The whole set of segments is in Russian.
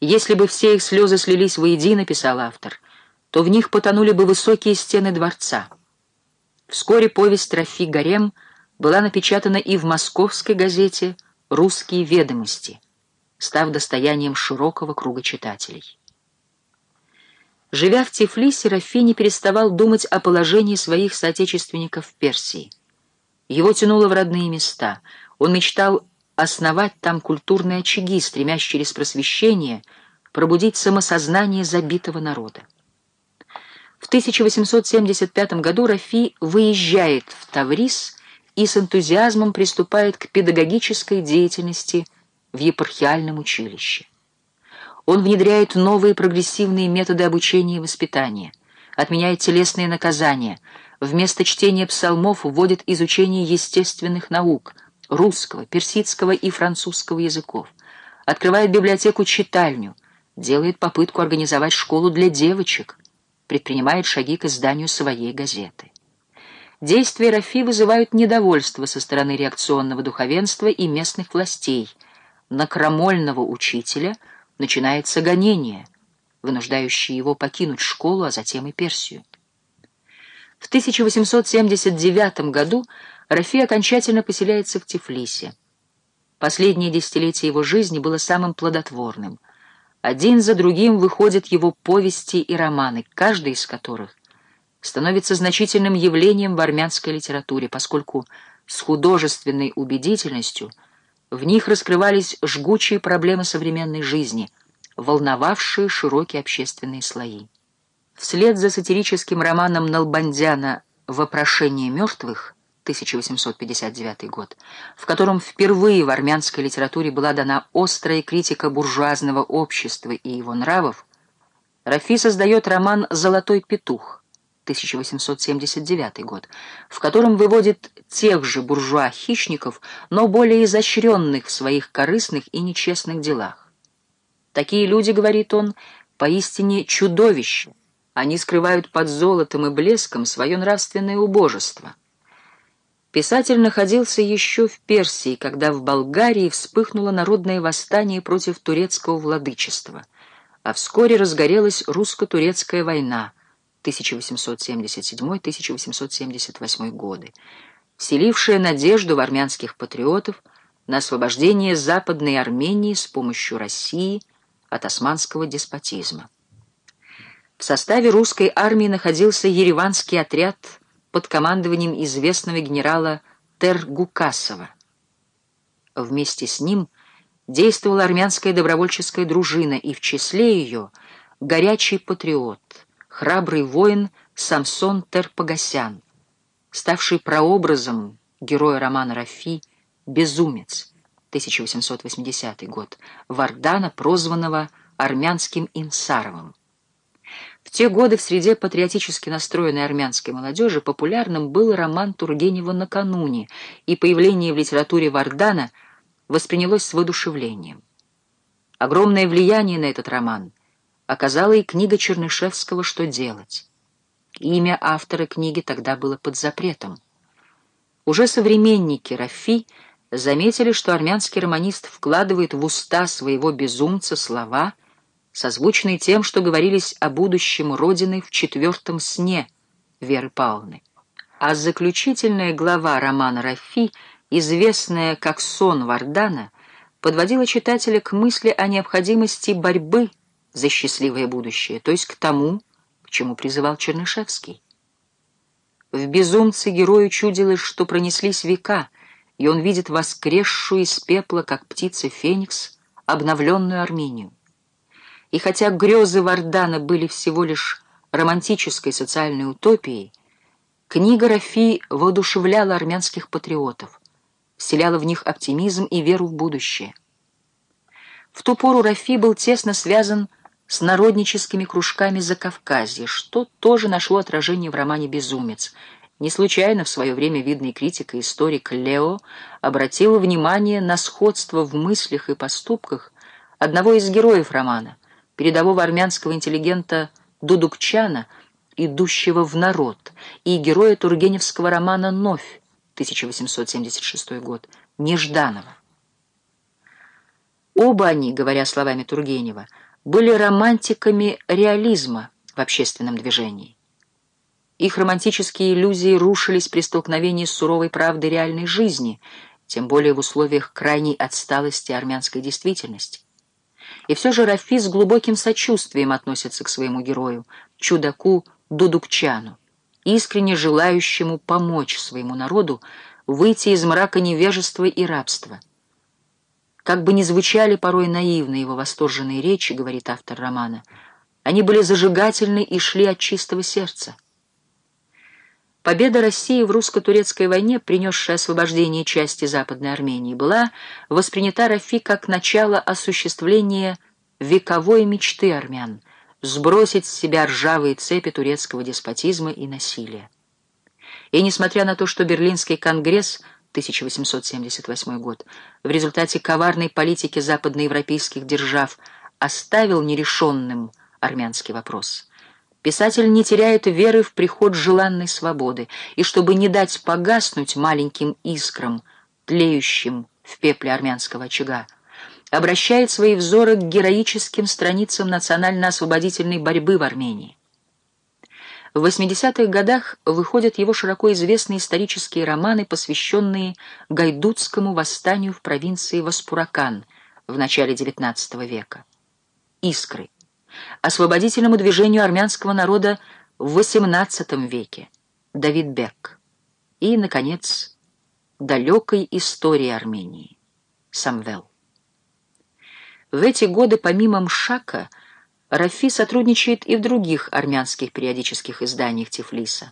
Если бы все их слезы слились воедино, писал автор, то в них потонули бы высокие стены дворца. Вскоре повесть Рафи Гарем была напечатана и в московской газете «Русские ведомости», став достоянием широкого круга читателей. Живя в Тифлисе, Рафи не переставал думать о положении своих соотечественников в Персии. Его тянуло в родные места. Он мечтал основать там культурные очаги, стремясь через просвещение пробудить самосознание забитого народа. В 1875 году Рафи выезжает в Таврис и с энтузиазмом приступает к педагогической деятельности в епархиальном училище. Он внедряет новые прогрессивные методы обучения и воспитания, отменяет телесные наказания, вместо чтения псалмов вводит изучение естественных наук, русского, персидского и французского языков, открывает библиотеку-читальню, делает попытку организовать школу для девочек, предпринимает шаги к изданию своей газеты. Действия Рафи вызывают недовольство со стороны реакционного духовенства и местных властей. На крамольного учителя – начинается гонение, вынуждающее его покинуть школу, а затем и Персию. В 1879 году Рафи окончательно поселяется в Тифлисе. Последнее десятилетие его жизни было самым плодотворным. Один за другим выходят его повести и романы, каждый из которых становится значительным явлением в армянской литературе, поскольку с художественной убедительностью – в них раскрывались жгучие проблемы современной жизни, волновавшие широкие общественные слои. Вслед за сатирическим романом Налбандяна «Вопрошение мертвых» 1859 год, в котором впервые в армянской литературе была дана острая критика буржуазного общества и его нравов, Рафи создает роман «Золотой петух», 1879 год, в котором выводит тех же буржуа-хищников, но более изощренных в своих корыстных и нечестных делах. Такие люди, говорит он, поистине чудовища. Они скрывают под золотом и блеском свое нравственное убожество. Писатель находился еще в Персии, когда в Болгарии вспыхнуло народное восстание против турецкого владычества, а вскоре разгорелась русско-турецкая война — 1877-1878 годы, вселившая надежду в армянских патриотов на освобождение Западной Армении с помощью России от османского деспотизма. В составе русской армии находился ереванский отряд под командованием известного генерала Тергукасова. Вместе с ним действовала армянская добровольческая дружина, и в числе ее горячий патриот – храбрый воин Самсон Терпогасян, ставший прообразом героя романа Рафи «Безумец» 1880 год, Вардана, прозванного армянским Инсаровым. В те годы в среде патриотически настроенной армянской молодежи популярным был роман Тургенева «Накануне», и появление в литературе Вардана воспринялось с воодушевлением. Огромное влияние на этот роман оказала и книга Чернышевского «Что делать?». Имя автора книги тогда было под запретом. Уже современники Рафи заметили, что армянский романист вкладывает в уста своего безумца слова, созвучные тем, что говорились о будущем Родины в четвертом сне Веры Павловны. А заключительная глава романа Рафи, известная как «Сон Вардана», подводила читателя к мысли о необходимости борьбы за счастливое будущее, то есть к тому, к чему призывал Чернышевский. В «Безумце» герою чудилось, что пронеслись века, и он видит воскресшую из пепла, как птица Феникс, обновленную Армению. И хотя грезы Вардана были всего лишь романтической социальной утопией, книга Рафи воодушевляла армянских патриотов, вселяла в них оптимизм и веру в будущее. В ту пору Рафи был тесно связан с народническими кружками Закавказья, что тоже нашло отражение в романе «Безумец». Не случайно в свое время видный критик и историк Лео обратил внимание на сходство в мыслях и поступках одного из героев романа, передового армянского интеллигента Дудукчана, идущего в народ, и героя тургеневского романа «Новь» 1876 год, Нежданова. Оба они, говоря словами Тургенева, были романтиками реализма в общественном движении. Их романтические иллюзии рушились при столкновении с суровой правдой реальной жизни, тем более в условиях крайней отсталости армянской действительности. И все же Рафи с глубоким сочувствием относится к своему герою, чудаку Дудукчану, искренне желающему помочь своему народу выйти из мрака невежества и рабства. Как бы ни звучали порой наивно его восторженные речи, говорит автор романа, они были зажигательны и шли от чистого сердца. Победа России в русско-турецкой войне, принесшая освобождение части Западной Армении, была воспринята Рафи как начало осуществления вековой мечты армян — сбросить с себя ржавые цепи турецкого деспотизма и насилия. И несмотря на то, что Берлинский конгресс 1878 год в результате коварной политики западноевропейских держав оставил нерешенным армянский вопрос — Писатель не теряет веры в приход желанной свободы, и чтобы не дать погаснуть маленьким искрам, тлеющим в пепле армянского очага, обращает свои взоры к героическим страницам национально-освободительной борьбы в Армении. В 80-х годах выходят его широко известные исторические романы, посвященные Гайдутскому восстанию в провинции Васпуракан в начале XIX века. «Искры» освободительному движению армянского народа в XVIII веке. Давид Бек и, наконец, далекой истории Армении. Самвел. В эти годы помимо Мшака Рафи сотрудничает и в других армянских периодических изданиях Тифлиса,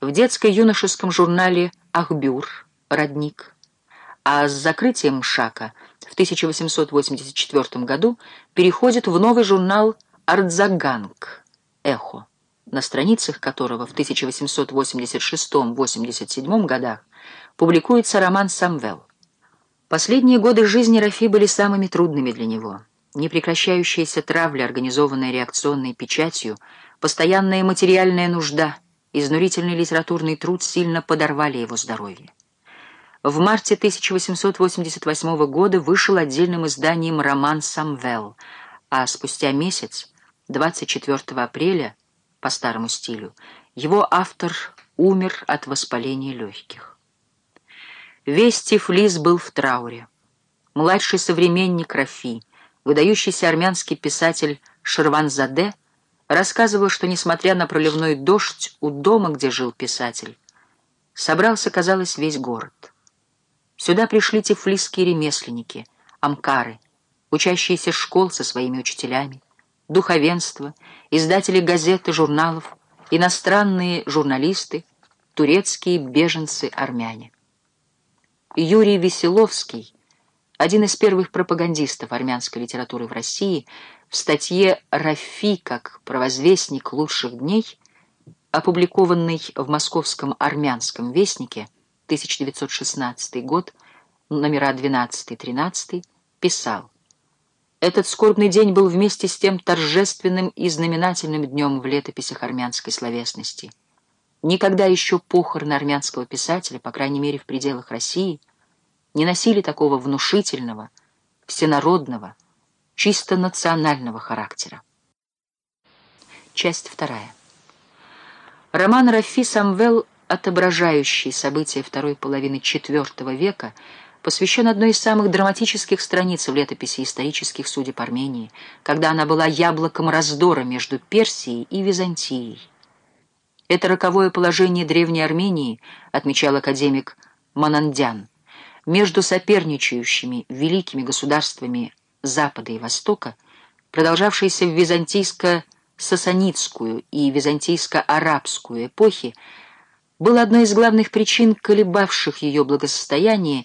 в детско-юношеском журнале «Ахбюр» «Родник», а с закрытием Мшака в 1884 году переходит в новый журнал «Ахбюр» Ардзаганг, эхо, на страницах которого в 1886-87 годах публикуется роман «Самвел». Последние годы жизни Рафи были самыми трудными для него. Непрекращающаяся травля, организованная реакционной печатью, постоянная материальная нужда, изнурительный литературный труд сильно подорвали его здоровье. В марте 1888 года вышел отдельным изданием роман «Самвел», а спустя месяц 24 апреля, по старому стилю, его автор умер от воспаления легких. Весь Тифлис был в трауре. Младший современник Рафи, выдающийся армянский писатель Шерванзаде, рассказывал, что, несмотря на проливной дождь, у дома, где жил писатель, собрался, казалось, весь город. Сюда пришли тифлисские ремесленники, амкары, учащиеся школ со своими учителями, духовенство, издатели газет и журналов, иностранные журналисты, турецкие беженцы-армяне. Юрий Веселовский, один из первых пропагандистов армянской литературы в России, в статье «Рафи как провозвестник лучших дней», опубликованной в Московском армянском вестнике 1916 год, номера 12-13, писал этот скорбный день был вместе с тем торжественным и знаменательным днем в летописях армянской словесности. Никогда еще похороны армянского писателя, по крайней мере в пределах России, не носили такого внушительного, всенародного, чисто национального характера. Часть вторая. Роман Рафи Самвел, отображающий события второй половины IV века, посвящен одной из самых драматических страниц в летописи исторических судеб Армении, когда она была яблоком раздора между Персией и Византией. Это роковое положение Древней Армении, отмечал академик Манандян, между соперничающими великими государствами Запада и Востока, продолжавшейся в византийско-сасанидскую и византийско-арабскую эпохи, было одной из главных причин колебавших ее благосостояние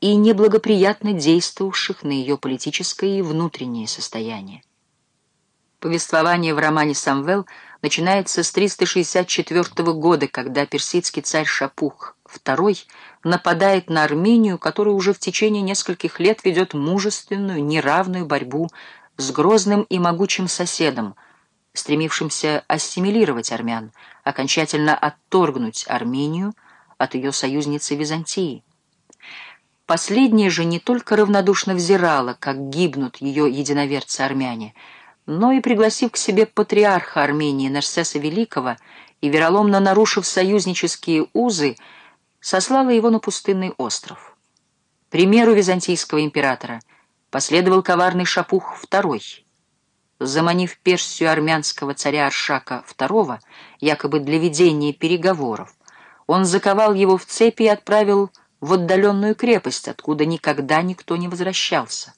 и неблагоприятно действовавших на ее политическое и внутреннее состояние. Повествование в романе «Самвел» начинается с 364 года, когда персидский царь Шапух II нападает на Армению, которая уже в течение нескольких лет ведет мужественную, неравную борьбу с грозным и могучим соседом, стремившимся ассимилировать армян, окончательно отторгнуть Армению от ее союзницы Византии. Последняя же не только равнодушно взирала, как гибнут ее единоверцы-армяне, но и пригласив к себе патриарха Армении Нарсеса Великого и вероломно нарушив союзнические узы, сослала его на пустынный остров. Примеру византийского императора последовал коварный Шапух II. Заманив Персию армянского царя Аршака II, якобы для ведения переговоров, он заковал его в цепи и отправил в отдаленную крепость, откуда никогда никто не возвращался.